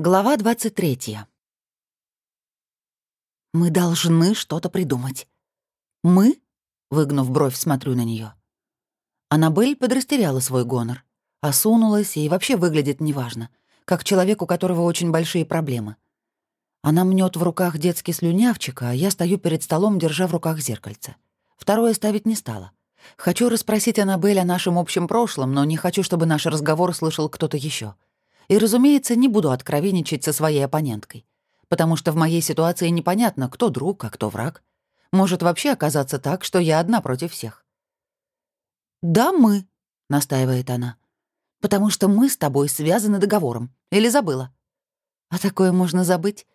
Глава 23. «Мы должны что-то придумать». «Мы?» — выгнув бровь, смотрю на нее. Аннабель подрастеряла свой гонор, осунулась и вообще выглядит неважно, как человек, у которого очень большие проблемы. Она мнет в руках детский слюнявчик, а я стою перед столом, держа в руках зеркальце. Второе ставить не стала. Хочу расспросить Аннабель о нашем общем прошлом, но не хочу, чтобы наш разговор слышал кто-то еще. И, разумеется, не буду откровенничать со своей оппоненткой, потому что в моей ситуации непонятно, кто друг, а кто враг. Может вообще оказаться так, что я одна против всех. «Да, мы», — настаивает она, «потому что мы с тобой связаны договором. Или забыла?» «А такое можно забыть.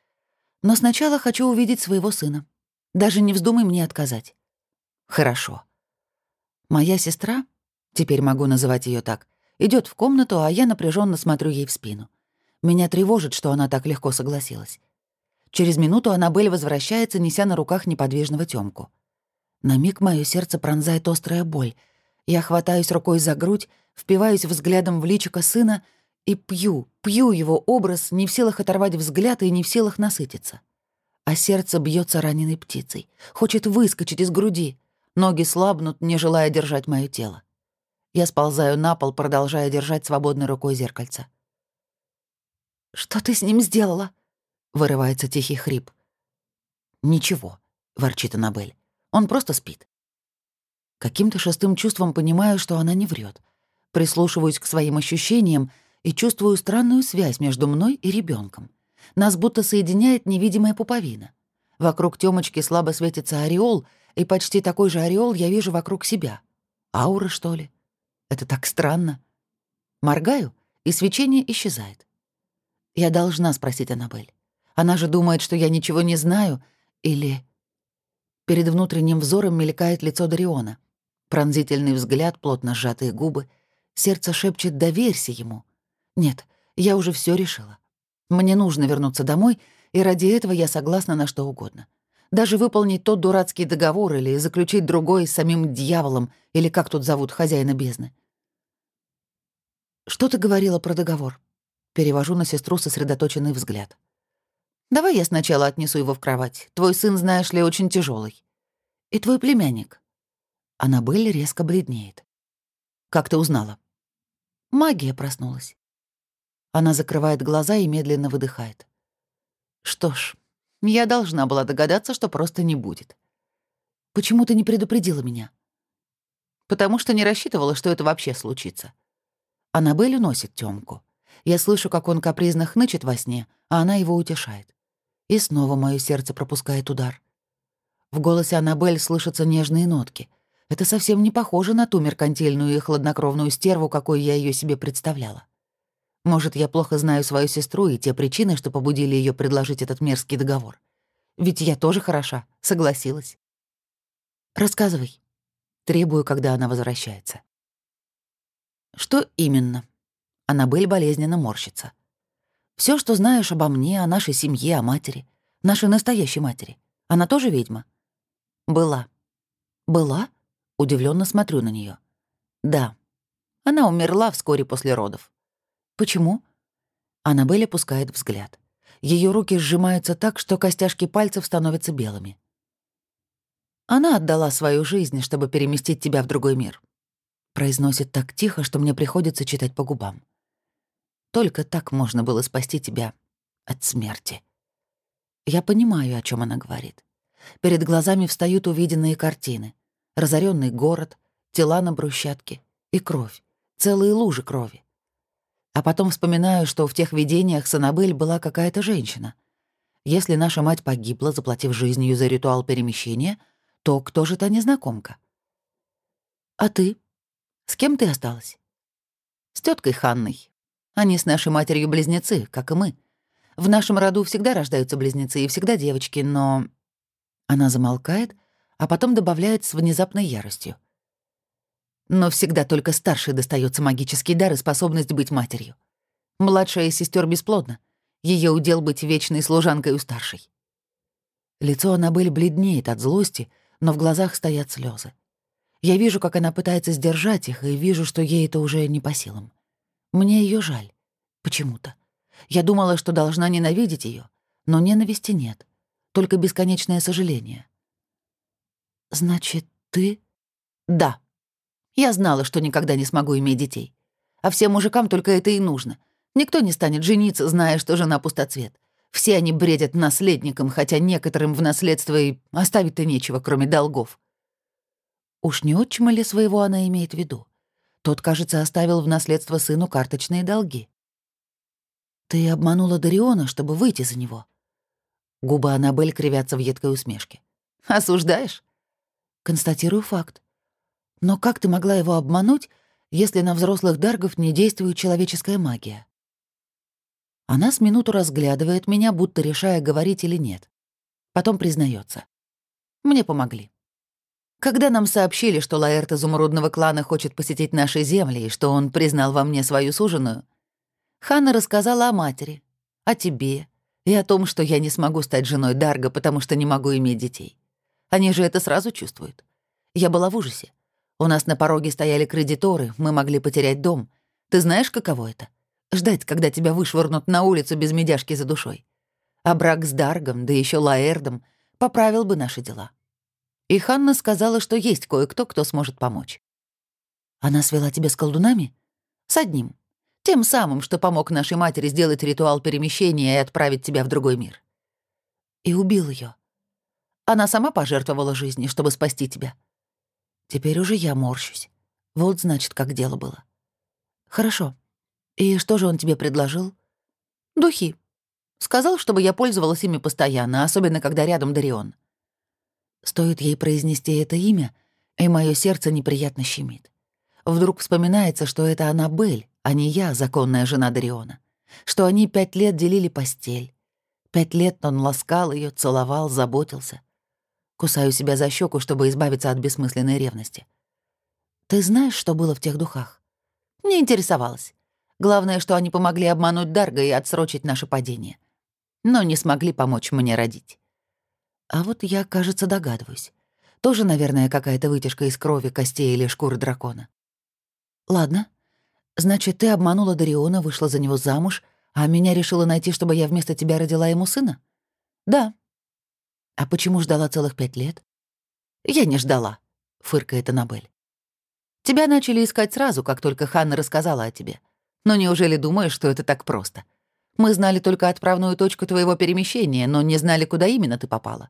Но сначала хочу увидеть своего сына. Даже не вздумай мне отказать». «Хорошо». Моя сестра, теперь могу называть ее так, идет в комнату, а я напряженно смотрю ей в спину. Меня тревожит, что она так легко согласилась. Через минуту Аннабель возвращается, неся на руках неподвижного Тёмку. На миг мое сердце пронзает острая боль. Я хватаюсь рукой за грудь, впиваюсь взглядом в личико сына и пью, пью его образ, не в силах оторвать взгляд и не в силах насытиться. А сердце бьется раненой птицей, хочет выскочить из груди. Ноги слабнут, не желая держать мое тело. Я сползаю на пол, продолжая держать свободной рукой зеркальце. «Что ты с ним сделала?» — вырывается тихий хрип. «Ничего», — ворчит Аннабель. «Он просто спит». Каким-то шестым чувством понимаю, что она не врет. Прислушиваюсь к своим ощущениям и чувствую странную связь между мной и ребенком. Нас будто соединяет невидимая пуповина. Вокруг Тёмочки слабо светится ореол, и почти такой же ореол я вижу вокруг себя. Аура, что ли? Это так странно. Моргаю, и свечение исчезает. Я должна спросить Аннабель. Она же думает, что я ничего не знаю, или... Перед внутренним взором мелькает лицо Дариона. Пронзительный взгляд, плотно сжатые губы. Сердце шепчет «доверься ему». Нет, я уже все решила. Мне нужно вернуться домой, и ради этого я согласна на что угодно. Даже выполнить тот дурацкий договор или заключить другой с самим дьяволом, или как тут зовут хозяина бездны. «Что ты говорила про договор?» Перевожу на сестру сосредоточенный взгляд. «Давай я сначала отнесу его в кровать. Твой сын, знаешь ли, очень тяжелый. И твой племянник». Аннабель резко бледнеет. «Как ты узнала?» Магия проснулась. Она закрывает глаза и медленно выдыхает. «Что ж, я должна была догадаться, что просто не будет. Почему ты не предупредила меня?» «Потому что не рассчитывала, что это вообще случится. Аннабель уносит Тёмку. Я слышу, как он капризно хнычет во сне, а она его утешает. И снова мое сердце пропускает удар. В голосе Аннабель слышатся нежные нотки. Это совсем не похоже на ту меркантильную и хладнокровную стерву, какой я ее себе представляла. Может, я плохо знаю свою сестру и те причины, что побудили ее предложить этот мерзкий договор. Ведь я тоже хороша, согласилась. Рассказывай. Требую, когда она возвращается. «Что именно?» Аннабель болезненно морщится. Все, что знаешь обо мне, о нашей семье, о матери. Нашей настоящей матери. Она тоже ведьма?» «Была». «Была?» Удивленно смотрю на нее. «Да. Она умерла вскоре после родов». «Почему?» Аннабель опускает взгляд. Ее руки сжимаются так, что костяшки пальцев становятся белыми. Она отдала свою жизнь, чтобы переместить тебя в другой мир. Произносит так тихо, что мне приходится читать по губам. Только так можно было спасти тебя от смерти. Я понимаю, о чем она говорит. Перед глазами встают увиденные картины. Разоренный город, тела на брусчатке и кровь, целые лужи крови. А потом вспоминаю, что в тех видениях с была какая-то женщина. Если наша мать погибла, заплатив жизнью за ритуал перемещения, то кто же та незнакомка? А ты? С кем ты осталась? С теткой Ханной. Они с нашей матерью близнецы, как и мы. В нашем роду всегда рождаются близнецы и всегда девочки, но... Она замолкает, а потом добавляет с внезапной яростью. Но всегда только старшей достается магический дар и способность быть матерью. Младшая из сестер бесплодна. Ее удел быть вечной служанкой у старшей. Лицо Аннабель бледнеет от злости, но в глазах стоят слезы. Я вижу, как она пытается сдержать их, и вижу, что ей это уже не по силам. Мне ее жаль. Почему-то. Я думала, что должна ненавидеть ее, но ненависти нет, только бесконечное сожаление. «Значит, ты...» «Да. Я знала, что никогда не смогу иметь детей. А всем мужикам только это и нужно. Никто не станет жениться, зная, что жена пустоцвет. Все они бредят наследником, хотя некоторым в наследство и оставить-то нечего, кроме долгов. Уж не отчима ли своего она имеет в виду? Тот, кажется, оставил в наследство сыну карточные долги. Ты обманула Дариона, чтобы выйти за него. Губы Аннабель кривятся в едкой усмешке. Осуждаешь? Констатирую факт. Но как ты могла его обмануть, если на взрослых даргов не действует человеческая магия? Она с минуту разглядывает меня, будто решая, говорить или нет. Потом признается. Мне помогли. Когда нам сообщили, что Лаэрт изумрудного клана хочет посетить наши земли и что он признал во мне свою суженую, Ханна рассказала о матери, о тебе и о том, что я не смогу стать женой Дарга, потому что не могу иметь детей. Они же это сразу чувствуют. Я была в ужасе. У нас на пороге стояли кредиторы, мы могли потерять дом. Ты знаешь, каково это? Ждать, когда тебя вышвырнут на улицу без медяшки за душой. А брак с Даргом, да еще Лаэрдом, поправил бы наши дела. И Ханна сказала, что есть кое-кто, кто сможет помочь. Она свела тебя с колдунами? С одним. Тем самым, что помог нашей матери сделать ритуал перемещения и отправить тебя в другой мир. И убил ее. Она сама пожертвовала жизнью, чтобы спасти тебя. Теперь уже я морщусь. Вот, значит, как дело было. Хорошо. И что же он тебе предложил? Духи. Сказал, чтобы я пользовалась ими постоянно, особенно когда рядом Дарион. Стоит ей произнести это имя, и мое сердце неприятно щемит. Вдруг вспоминается, что это Аннабель, а не я, законная жена Дариона. Что они пять лет делили постель. Пять лет он ласкал ее, целовал, заботился. Кусаю себя за щеку, чтобы избавиться от бессмысленной ревности. Ты знаешь, что было в тех духах? Не интересовалась. Главное, что они помогли обмануть Дарга и отсрочить наше падение. Но не смогли помочь мне родить. А вот я, кажется, догадываюсь. Тоже, наверное, какая-то вытяжка из крови, костей или шкуры дракона. Ладно. Значит, ты обманула Дариона, вышла за него замуж, а меня решила найти, чтобы я вместо тебя родила ему сына? Да. А почему ждала целых пять лет? Я не ждала, фыркает Аннабель. Тебя начали искать сразу, как только Ханна рассказала о тебе. Но неужели думаешь, что это так просто? Мы знали только отправную точку твоего перемещения, но не знали, куда именно ты попала.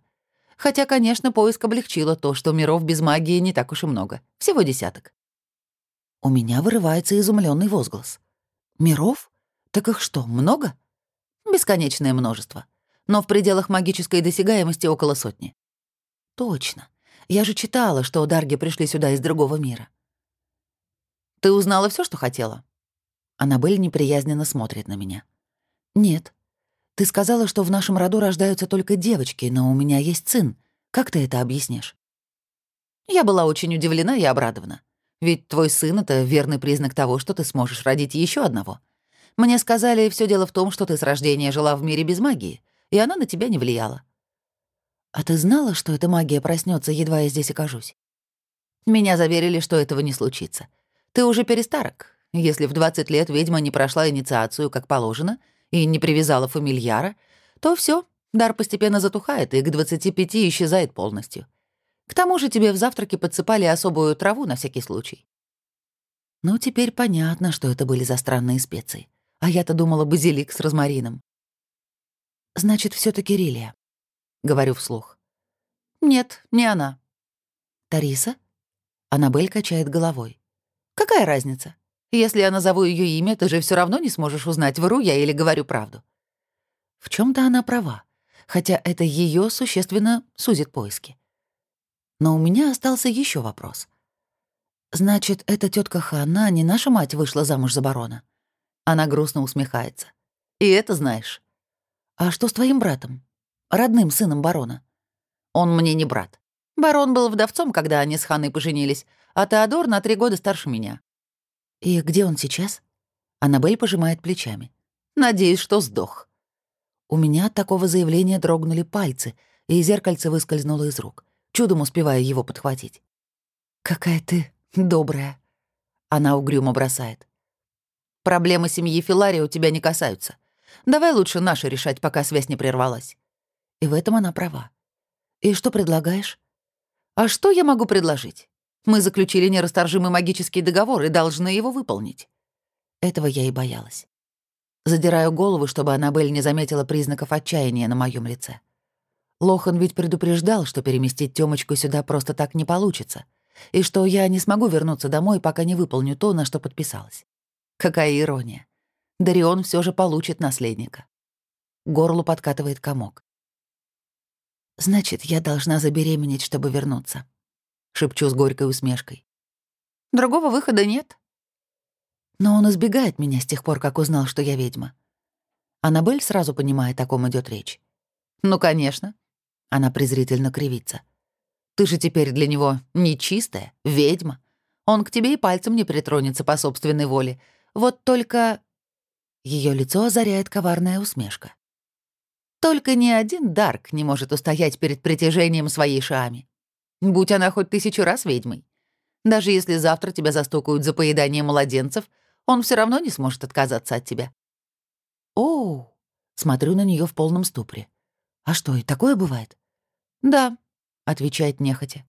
Хотя, конечно, поиск облегчило то, что миров без магии не так уж и много. Всего десяток. У меня вырывается изумленный возглас. Миров? Так их что, много? Бесконечное множество. Но в пределах магической досягаемости около сотни. Точно. Я же читала, что Дарги пришли сюда из другого мира. Ты узнала все, что хотела? Аннабель неприязненно смотрит на меня. «Нет. Ты сказала, что в нашем роду рождаются только девочки, но у меня есть сын. Как ты это объяснишь?» Я была очень удивлена и обрадована. Ведь твой сын — это верный признак того, что ты сможешь родить еще одного. Мне сказали, все дело в том, что ты с рождения жила в мире без магии, и она на тебя не влияла. А ты знала, что эта магия проснется, едва я здесь окажусь? Меня заверили, что этого не случится. Ты уже перестарок. Если в 20 лет ведьма не прошла инициацию, как положено — и не привязала фамильяра, то все, дар постепенно затухает и к 25 исчезает полностью. К тому же тебе в завтраке подсыпали особую траву на всякий случай. Ну, теперь понятно, что это были за странные специи. А я-то думала базилик с розмарином. Значит, все таки Рилия. Говорю вслух. Нет, не она. Тариса? Аннабель качает головой. Какая разница? Если я назову ее имя, ты же все равно не сможешь узнать, вру я или говорю правду. В чем то она права, хотя это ее существенно сузит поиски. Но у меня остался еще вопрос. Значит, эта тетка Ханна, не наша мать, вышла замуж за барона? Она грустно усмехается. И это знаешь. А что с твоим братом? Родным сыном барона? Он мне не брат. Барон был вдовцом, когда они с Ханной поженились, а Теодор на три года старше меня. «И где он сейчас?» Аннабель пожимает плечами. «Надеюсь, что сдох». У меня от такого заявления дрогнули пальцы, и зеркальце выскользнуло из рук, чудом успевая его подхватить. «Какая ты добрая!» Она угрюмо бросает. «Проблемы семьи Филари у тебя не касаются. Давай лучше наши решать, пока связь не прервалась». И в этом она права. «И что предлагаешь?» «А что я могу предложить? Мы заключили нерасторжимый магический договор и должны его выполнить». Этого я и боялась. Задираю голову, чтобы Аннабель не заметила признаков отчаяния на моем лице. Лохан ведь предупреждал, что переместить Тёмочку сюда просто так не получится, и что я не смогу вернуться домой, пока не выполню то, на что подписалась. Какая ирония. Дарион все же получит наследника. Горлу подкатывает комок. «Значит, я должна забеременеть, чтобы вернуться», — шепчу с горькой усмешкой. «Другого выхода нет», но он избегает меня с тех пор, как узнал, что я ведьма. Аннабель сразу понимает, о ком идет речь. «Ну, конечно». Она презрительно кривится. «Ты же теперь для него нечистая, ведьма. Он к тебе и пальцем не притронется по собственной воле. Вот только...» Ее лицо озаряет коварная усмешка. «Только ни один Дарк не может устоять перед притяжением своей Шами. Будь она хоть тысячу раз ведьмой. Даже если завтра тебя застукают за поедание младенцев — он все равно не сможет отказаться от тебя. О, смотрю на нее в полном ступоре. А что, и такое бывает? Да, отвечает нехотя.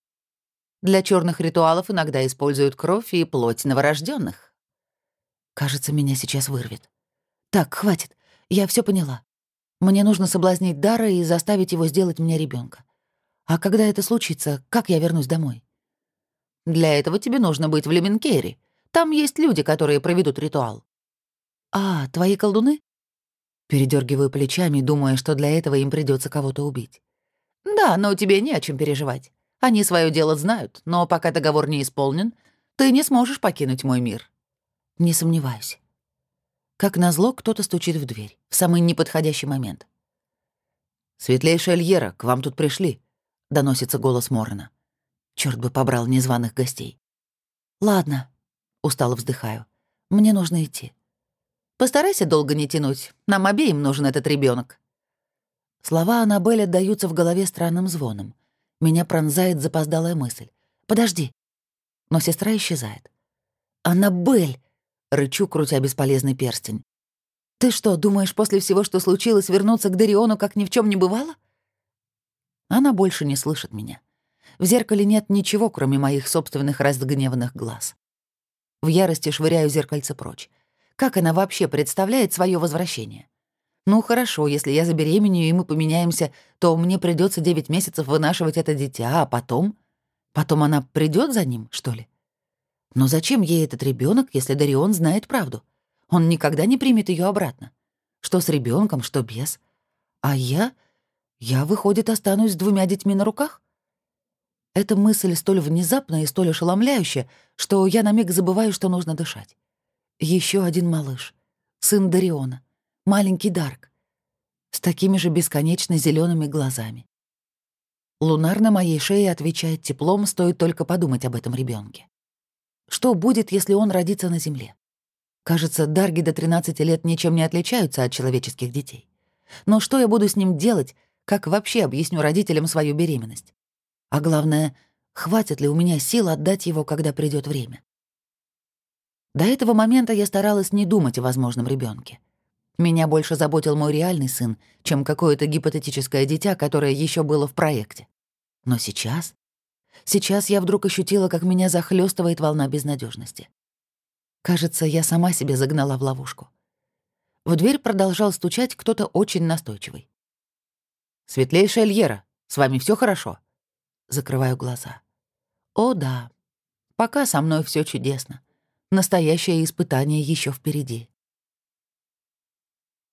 Для черных ритуалов иногда используют кровь и плоть новорожденных. Кажется, меня сейчас вырвет. Так, хватит. Я все поняла. Мне нужно соблазнить Дара и заставить его сделать мне ребенка. А когда это случится, как я вернусь домой? Для этого тебе нужно быть в Леменкере, там есть люди, которые проведут ритуал». «А, твои колдуны?» Передергиваю плечами, думая, что для этого им придется кого-то убить. «Да, но тебе не о чем переживать. Они свое дело знают, но пока договор не исполнен, ты не сможешь покинуть мой мир». «Не сомневаюсь». Как назло, кто-то стучит в дверь в самый неподходящий момент. «Светлейшая Альера, к вам тут пришли», — доносится голос Морона. Черт бы побрал незваных гостей. «Ладно», Устало вздыхаю. Мне нужно идти. Постарайся долго не тянуть. Нам обеим нужен этот ребенок. Слова Аннабель отдаются в голове странным звоном. Меня пронзает запоздалая мысль. «Подожди». Но сестра исчезает. «Аннабель!» — рычу, крутя бесполезный перстень. «Ты что, думаешь, после всего, что случилось, вернуться к Дариону, как ни в чем не бывало?» Она больше не слышит меня. В зеркале нет ничего, кроме моих собственных разгневанных глаз. В ярости швыряю зеркальце прочь. Как она вообще представляет свое возвращение? Ну хорошо, если я забеременею, и мы поменяемся, то мне придется 9 месяцев вынашивать это дитя, а потом... Потом она придет за ним, что ли? Но зачем ей этот ребенок, если Дарион знает правду? Он никогда не примет ее обратно. Что с ребенком, что без. А я... Я, выходит, останусь с двумя детьми на руках? Эта мысль столь внезапная и столь ошеломляющая, что я на миг забываю, что нужно дышать. Еще один малыш. Сын Дариона. Маленький Дарк. С такими же бесконечно зелеными глазами. Лунар на моей шее отвечает теплом, стоит только подумать об этом ребенке. Что будет, если он родится на Земле? Кажется, Дарги до 13 лет ничем не отличаются от человеческих детей. Но что я буду с ним делать, как вообще объясню родителям свою беременность? А главное, хватит ли у меня сил отдать его, когда придет время. До этого момента я старалась не думать о возможном ребенке. Меня больше заботил мой реальный сын, чем какое-то гипотетическое дитя, которое еще было в проекте. Но сейчас... Сейчас я вдруг ощутила, как меня захлестывает волна безнадежности. Кажется, я сама себя загнала в ловушку. В дверь продолжал стучать кто-то очень настойчивый. «Светлейшая Льера, с вами все хорошо?» Закрываю глаза. О да, пока со мной все чудесно. Настоящее испытание еще впереди.